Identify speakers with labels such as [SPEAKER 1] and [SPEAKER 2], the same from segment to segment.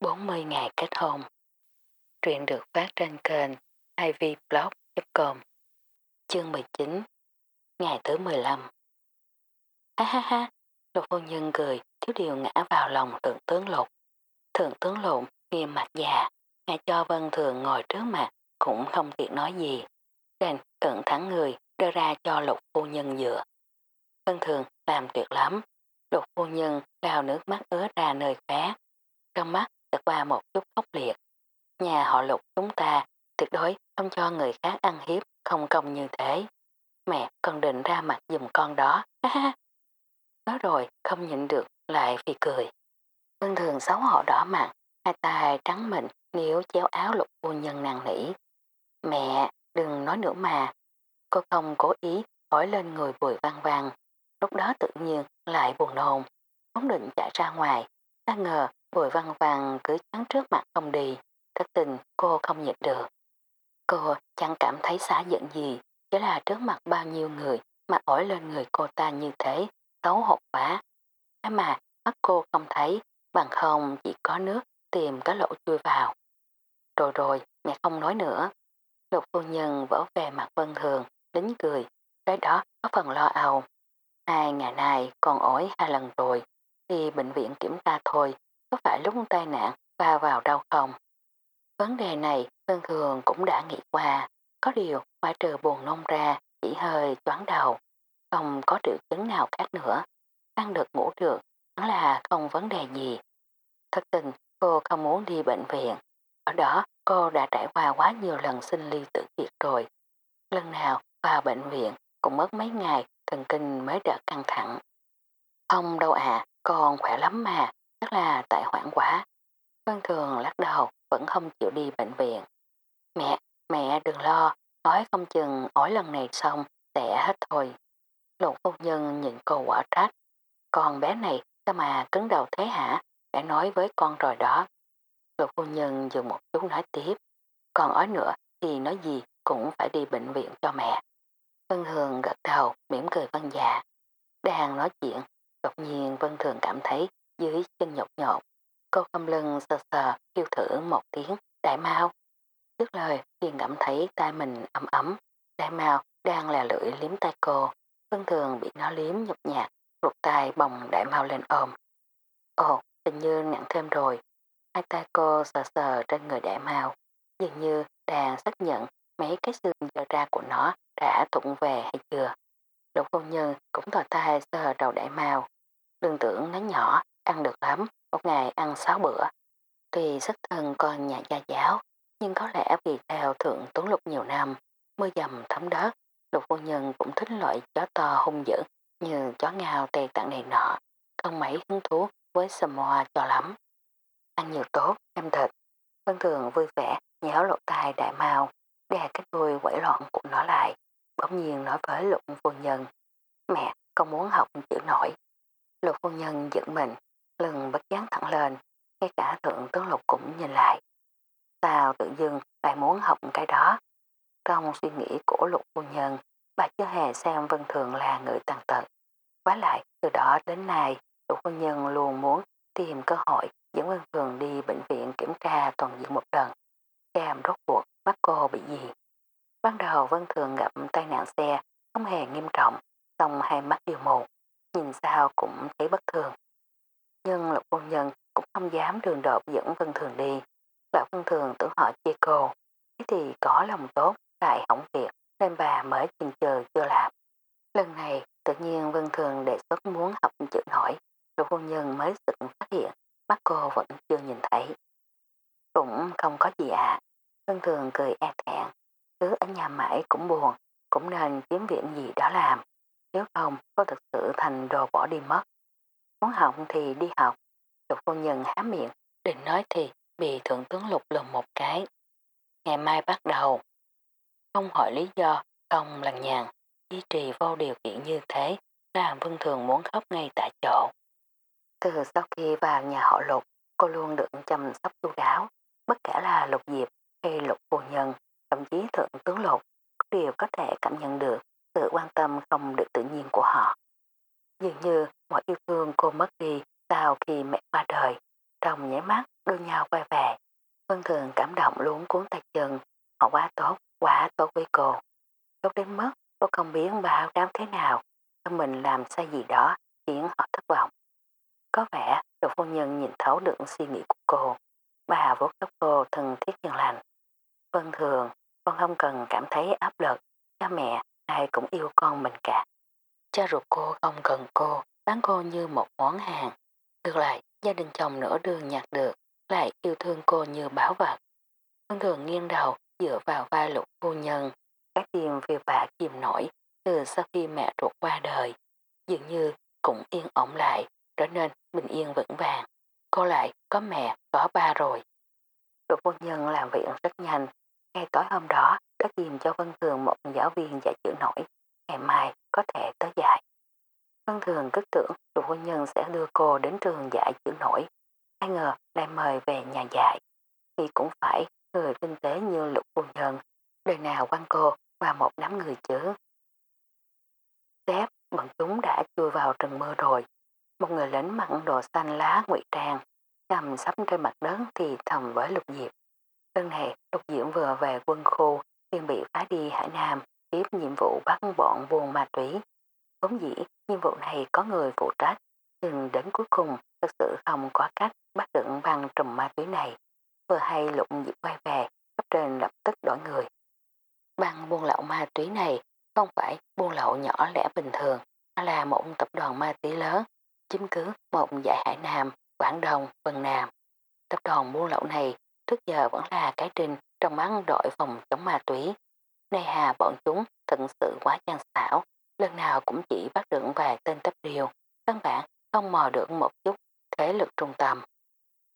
[SPEAKER 1] 40 ngày kết hôn. Truyện được phát trên kênh ivblog.com Chương 19 Ngày thứ 15 Ha ha ha, lục phu nhân cười, thiếu điều ngã vào lòng thượng tướng lục. Thượng tướng lục nghiêm mặt già, ngài cho vân thường ngồi trước mặt, cũng không tiện nói gì. Đành cận thắng người, đưa ra cho lục phu nhân dựa. Vân thường làm tuyệt lắm, lục phu nhân lao nước mắt ứa ra nơi khác. Trong mắt sẽ qua một chút khốc liệt. Nhà họ lục chúng ta tuyệt đối không cho người khác ăn hiếp không công như thế. Mẹ còn định ra mặt dùm con đó. Nói rồi không nhịn được lại vì cười. thường thường xấu hổ đỏ mặt, hai tay trắng mịn nếu chéo áo lục phu nhân nàng nỉ. Mẹ, đừng nói nữa mà. Cô không cố ý hỏi lên người bùi văn văn. Lúc đó tự nhiên lại buồn nôn. không định chạy ra ngoài. Ta ngờ bùi văn vàng cứ chắn trước mặt không đi. Thật tình cô không nhịn được. Cô chẳng cảm thấy xả giận gì. Chỉ là trước mặt bao nhiêu người mà ổi lên người cô ta như thế. Xấu hột quá. Thế mà mắt cô không thấy. Bằng không chỉ có nước tìm cái lỗ chui vào. Rồi rồi, mẹ không nói nữa. Lục phu nhân vỗ về mặt vân thường, lính cười, cái đó có phần lo âu. Hai ngày nay còn ổi hai lần rồi, đi bệnh viện kiểm tra thôi, có phải lúc tai nạn va vào đâu không? Vấn đề này thường thường cũng đã nghĩ qua, có điều ngoại trừ buồn nôn ra, chỉ hơi choáng đầu, không có triệu chứng nào khác nữa. Ăn được ngủ được, hẳn là không vấn đề gì. Thật tình cô không muốn đi bệnh viện. Ở đó cô đã trải qua quá nhiều lần sinh ly tử biệt rồi. Lần nào vào bệnh viện cũng mất mấy ngày thần kinh mới đỡ căng thẳng. Không đâu à, con khỏe lắm mà, chắc là tại hoảng quá. Vân Thường lắc đầu vẫn không chịu đi bệnh viện. Mẹ, mẹ đừng lo, nói không chừng ối lần này xong sẽ hết thôi. Lục phu nhân nhìn cô quả trách. Con bé này sao mà cứng đầu thế hả? Đã nói với con rồi đó. Lục phu nhân dừng một chút nói tiếp. Còn ói nữa thì nói gì cũng phải đi bệnh viện cho mẹ. Vân Thường gật đầu, mỉm cười vân dạ. Đang nói chuyện, đột nhiên Vân Thường cảm thấy dưới chân nhộn nhộn. Cô không lưng sờ sờ, kêu thử một tiếng, đại mau. Trước lời, liền cảm thấy tay mình ấm ấm. Đại mau đang là lưỡi liếm tay cô. Vân Thường bị nó liếm nhục nhạt, rụt tay bồng đại mau lên ôm. Ồ, hình như nặng thêm rồi. Hai tay cô sờ sờ trên người đại mau, dường như đang xác nhận mấy cái xương dơ ra của nó đã thụng về hay chưa. Lục công nhân cũng thò tay sờ đầu đại mau. Đừng tưởng nó nhỏ, ăn được lắm, một ngày ăn sáu bữa. Tuy rất thân con nhà gia giáo, nhưng có lẽ vì theo thượng tuấn lục nhiều năm, mưa dầm thấm đất, lục phu nhân cũng thích loại chó to hung dữ như chó ngao tê tặng này nọ, không mấy hứng thú với Samoa hoa cho lắm. Ăn nhiều tốt, em thịt. Vân Thường vui vẻ, nhéo lộ tai đại mau, đè cái đuôi quẩy loạn của nó lại. Bỗng nhiên nói với lục phu nhân, mẹ, con muốn học chữ nổi. Lục phu nhân giận mình, lưng bất dán thẳng lên, ngay cả thượng tướng lục cũng nhìn lại. Sao tự dưng lại muốn học cái đó? Trong suy nghĩ của lục phu nhân, bà chưa hề xem Vân Thường là người tàn tật. Quá lại, từ đó đến nay, lục phu nhân luôn muốn tìm cơ hội dẫn Vân Thường đi bệnh viện kiểm tra toàn diện một lần. Xem rốt cuộc mắt cô bị gì. Ban đầu Vân Thường gặp tai nạn xe không hề nghiêm trọng, xong hai mắt đều mù, nhìn sao cũng thấy bất thường. Nhưng Lục Phu Nhân cũng không dám đường đột dẫn Vân Thường đi. Lão Vân Thường tưởng họ chê cô, thế thì có lòng tốt lại hỏng việc nên bà mới chừng chờ chưa làm. Lần này tự nhiên Vân Thường đề xuất muốn học chữ nổi, Lục Phu Nhân mới sự phát hiện mắt cô vẫn chưa nhìn thấy. Cũng không có gì ạ. À. Vân Thường cười e thẹn, cứ ở nhà mãi cũng buồn, cũng nên kiếm viện gì đó làm. Nếu không, có thực sự thành đồ bỏ đi mất. Muốn học thì đi học. Lục phu nhân há miệng, định nói thì bị thượng tướng lục lùm một cái. Ngày mai bắt đầu. Không hỏi lý do, không lằng nhàn, duy trì vô điều kiện như thế, làm Vân Thường muốn khóc ngay tại chỗ. Từ sau khi vào nhà họ lục, cô luôn được chăm sóc chu đáo, bất kể là lục diệp hay lục phu nhân, thậm chí thượng tướng lục, đều có thể cảm nhận được sự quan tâm không được tự nhiên của họ. Dường như mọi yêu thương cô mất đi sau khi mẹ qua đời, trong nháy mắt đưa nhau quay về. Vân Thường cảm động luống cuốn tay chân, họ quá tốt, quá tốt với cô. Tốt đến mức cô không biết báo đám thế nào, cho mình làm sai gì đó khiến họ thất vọng. Có vẻ đồ phu nhân nhìn thấu được suy nghĩ của cô. Bà vuốt tóc cô thân thiết nhân lành. Vân thường, con không cần cảm thấy áp lực. Cha mẹ, ai cũng yêu con mình cả. Cha ruột cô không cần cô, bán cô như một món hàng. Ngược lại, gia đình chồng nửa đường nhặt được, lại yêu thương cô như bảo vật. Vân thường nghiêng đầu, dựa vào vai lục phu nhân. Các tim vì bà chìm nổi từ sau khi mẹ ruột qua đời. Dường như cũng yên ổn lại, trở nên bình yên vững vàng. Cô lại có mẹ, có ba rồi. Lục phu nhân làm việc rất nhanh. Ngay tối hôm đó, đã tìm cho Vân Thường một giáo viên dạy chữ nổi. Ngày mai có thể tới dạy. Vân Thường cứ tưởng lục phu nhân sẽ đưa cô đến trường dạy chữ nổi. Ai ngờ lại mời về nhà dạy. Thì cũng phải người tinh tế như lục phu nhân. Đời nào quan cô và một đám người chứ. Sếp, bọn chúng đã chui vào rừng mưa rồi. Một người lính mặc đồ xanh lá ngụy trang, nằm sắp trên mặt đất thì thầm với Lục Diệp. Lần này, Lục Diệp vừa về quân khu, liền bị phá đi Hải Nam, tiếp nhiệm vụ bắt bọn buôn ma túy. Vốn dĩ, nhiệm vụ này có người phụ trách, nhưng đến cuối cùng thật sự không có cách bắt được băng trùm ma túy này. Vừa hay Lục dịp quay về, cấp trên lập tức đổi người. Băng buôn lậu ma túy này không phải buôn lậu nhỏ lẻ bình thường, mà là một tập đoàn ma túy lớn, chiếm cứ một giải Hải Nam, Quảng Đông, Vân Nam. Tập đoàn buôn lậu này trước giờ vẫn là cái trình trong mắt đội phòng chống ma túy. Nay hà bọn chúng thật sự quá gian xảo, lần nào cũng chỉ bắt được vài tên tấp điều, căn bản không mò được một chút thế lực trung tâm.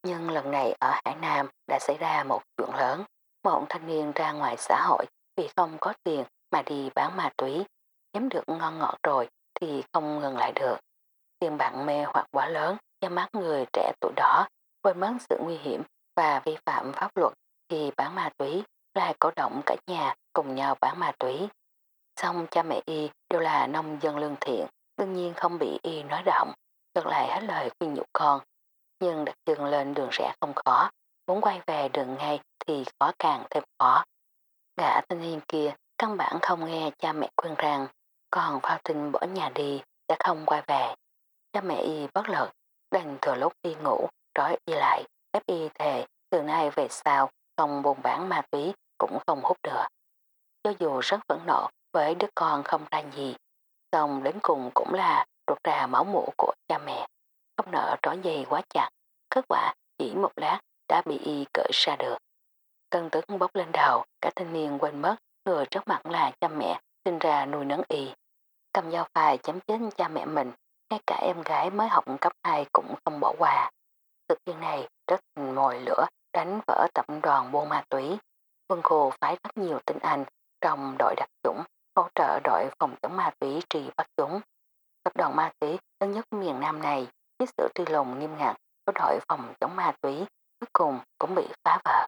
[SPEAKER 1] Nhưng lần này ở Hải Nam đã xảy ra một chuyện lớn. Một thanh niên ra ngoài xã hội vì không có tiền mà đi bán ma túy. Nếm được ngon ngọt rồi thì không ngừng lại được. Tiền bạn mê hoặc quá lớn cho mắt người trẻ tuổi đó quên mất sự nguy hiểm và vi phạm pháp luật thì bán ma túy lại cổ động cả nhà cùng nhau bán ma túy. Xong cha mẹ y đều là nông dân lương thiện, đương nhiên không bị y nói động, ngược lại hết lời khuyên nhủ con. Nhưng đặt chân lên đường rẽ không khó, muốn quay về đường ngay thì khó càng thêm khó. Gã thanh niên kia căn bản không nghe cha mẹ khuyên rằng còn phao tinh bỏ nhà đi sẽ không quay về. Cha mẹ y bất lực, đành thừa lúc đi ngủ, trói y lại, ép y thề từ nay về sau không buồn bán ma túy cũng không hút được. Cho dù rất phẫn nộ với đứa con không ra gì, xong đến cùng cũng là ruột ra máu mũ của cha mẹ. Không nợ trói dây quá chặt, kết quả chỉ một lát đã bị y cởi ra được. Cân tức bốc lên đầu, cả thanh niên quên mất người trước mặt là cha mẹ sinh ra nuôi nấng y. Cầm dao phai chấm chết cha mẹ mình, ngay cả em gái mới học cấp 2 cũng không bỏ qua. Sự kiện này rất mồi lửa đánh vỡ tập đoàn buôn ma túy. Quân khu phái rất nhiều tinh anh trong đội đặc chủng hỗ trợ đội phòng chống trì bắt chúng. Tập đoàn ma túy lớn nhất miền Nam này với sự truy lùng nghiêm ngặt của đội phòng chống ma túy cuối cùng cũng bị phá vỡ.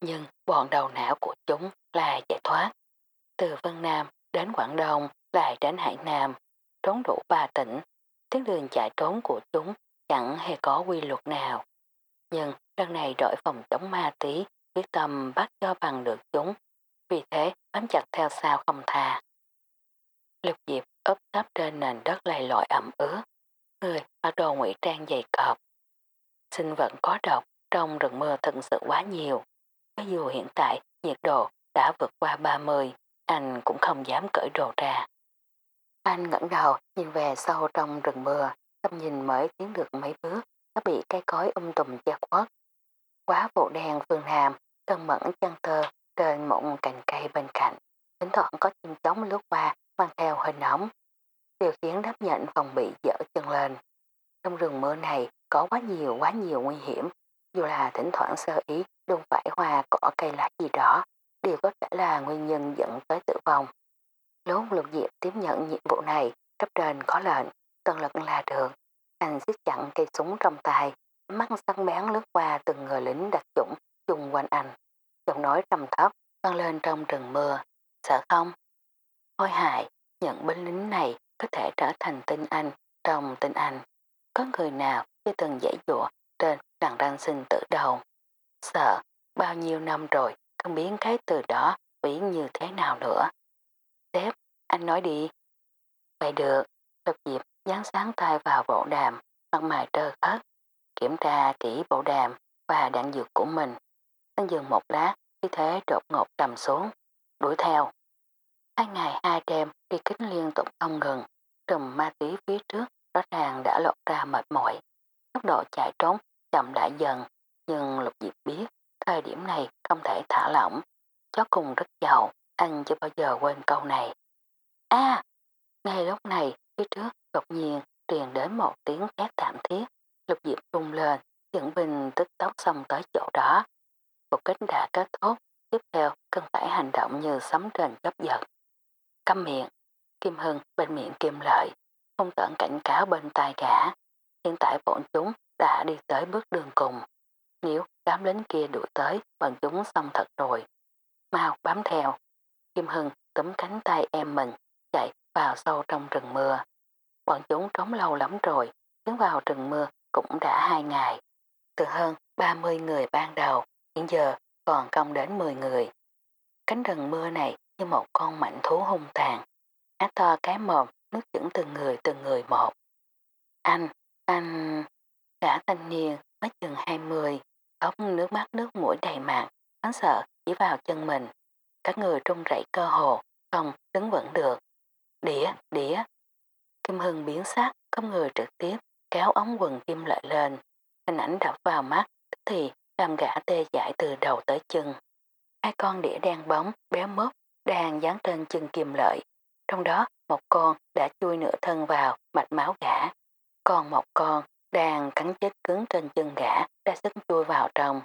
[SPEAKER 1] Nhưng bọn đầu não của chúng là giải thoát. Từ Vân Nam đến Quảng Đông lại đến Hải Nam, trốn đủ ba tỉnh. Tiếng đường chạy trốn của chúng chẳng hề có quy luật nào. Nhưng lần này đội phòng chống ma túy quyết tâm bắt cho bằng được chúng. Vì thế bám chặt theo sao không thà Lục diệp ấp thấp trên nền đất lầy lội ẩm ướt. Người mặc đồ ngụy trang dày cọp. Sinh vật có độc trong rừng mưa thật sự quá nhiều. Cho dù hiện tại nhiệt độ đã vượt qua 30, anh cũng không dám cởi đồ ra. Anh ngẩng đầu nhìn về sâu trong rừng mưa, tầm nhìn mới tiến được mấy bước, đã bị cây cối um tùm che khuất. Quá vụ đen phương Nam, cân mẫn chân tơ trên một cành cây bên cạnh. Thỉnh thoảng có chim chóng lướt qua mang theo hình nóng. Điều khiến đáp nhận phòng bị dở chân lên. Trong rừng mưa này có quá nhiều quá nhiều nguy hiểm, dù là thỉnh thoảng sơ ý đụng phải hoa cỏ cây lá gì đó, đều có thể là nguyên nhân dẫn tới tử vong. Lúc lục diệp tiếp nhận nhiệm vụ này, cấp trên có lệnh, tận lực là đường. Anh siết chặn cây súng trong tay, mắt săn bén lướt qua từng người lính đặc chủng chung quanh anh. Giọng nói trầm thấp, vang lên trong rừng mưa. Sợ không? Hôi hại, nhận binh lính này có thể trở thành tinh anh trong tinh anh. Có người nào chưa từng giải dụa trên đằng răng sinh tử đầu. Sợ, bao nhiêu năm rồi, không biến cái từ đó biến như thế nào nữa. Sếp, anh nói đi. Vậy được, lộc Diệp dán sáng tay vào bộ đàm, mặt mày trơ khớt, kiểm tra kỹ bộ đàm và đạn dược của mình. Anh dừng một lát, khi thế đột ngột trầm xuống, đuổi theo. Hai ngày hai đêm đi kính liên tục không ngừng, trùm ma túy phía trước rõ ràng đã lọt ra mệt mỏi. Tốc độ chạy trốn chậm lại dần, nhưng Lục Diệp biết thời điểm này không thể thả lỏng. Chó cùng rất giàu, anh chưa bao giờ quên câu này. a ngay lúc này, phía trước đột nhiên truyền đến một tiếng hét thảm thiết. Lục Diệp rung lên, dẫn binh tức tốc xong tới chỗ đó. cuộc kết đã kết thúc, tiếp theo cần phải hành động như sấm trên chấp giật. Câm miệng, Kim Hưng bên miệng Kim Lợi, không tận cảnh cáo bên tai cả. Hiện tại bọn chúng đã đi tới bước đường cùng. Nếu đám lính kia đuổi tới, bọn chúng xong thật rồi. Mau bám theo. Kim Hưng túm cánh tay em mình, chạy vào sâu trong rừng mưa. Bọn chúng trốn lâu lắm rồi, tiến vào rừng mưa cũng đã hai ngày. Từ hơn 30 người ban đầu, hiện giờ còn không đến 10 người. Cánh rừng mưa này như một con mạnh thú hung tàn. há to cái mồm, nước chửng từng người từng người một. Anh, anh, cả thanh niên mới chừng 20, ốc nước mắt nước mũi đầy mặt, hắn sợ chỉ vào chân mình. Các người trung rẩy cơ hồ, không đứng vững được. Đĩa, đĩa. Kim Hưng biến sắc, không người trực tiếp, kéo ống quần kim lợi lên. Hình ảnh đập vào mắt, thì làm gã tê dại từ đầu tới chân. Hai con đĩa đen bóng, béo mốc, đang dán trên chân kim lợi. Trong đó, một con đã chui nửa thân vào mạch máu gã. Còn một con đang cắn chết cứng trên chân gã đã sức chui vào trong.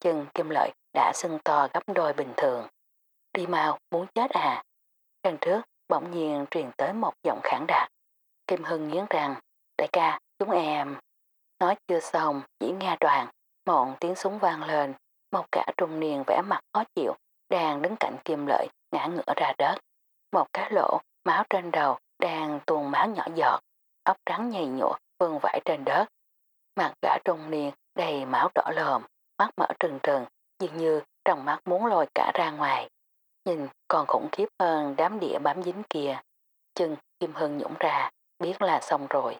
[SPEAKER 1] Chân kim lợi đã sưng to gấp đôi bình thường. Đi mau, muốn chết à? Đằng trước, bỗng nhiên truyền tới một giọng khẳng đạt. Kim Hưng nghiến rằng, đại ca, chúng em. Nói chưa xong, chỉ nghe đoàn, một tiếng súng vang lên, một cả trung niên vẽ mặt khó chịu, đang đứng cạnh kim lợi, ngã ngửa ra đất. Một cái lỗ, máu trên đầu, đang tuôn máu nhỏ giọt, ốc trắng nhầy nhụa, vương vãi trên đất. Mặt gã trung niên đầy máu đỏ lồm, mắt mở trừng trừng, dường như trong mắt muốn lôi cả ra ngoài. Nhìn còn khủng khiếp hơn đám địa bám dính kia. Chân Kim Hưng nhũng ra, biết là xong rồi.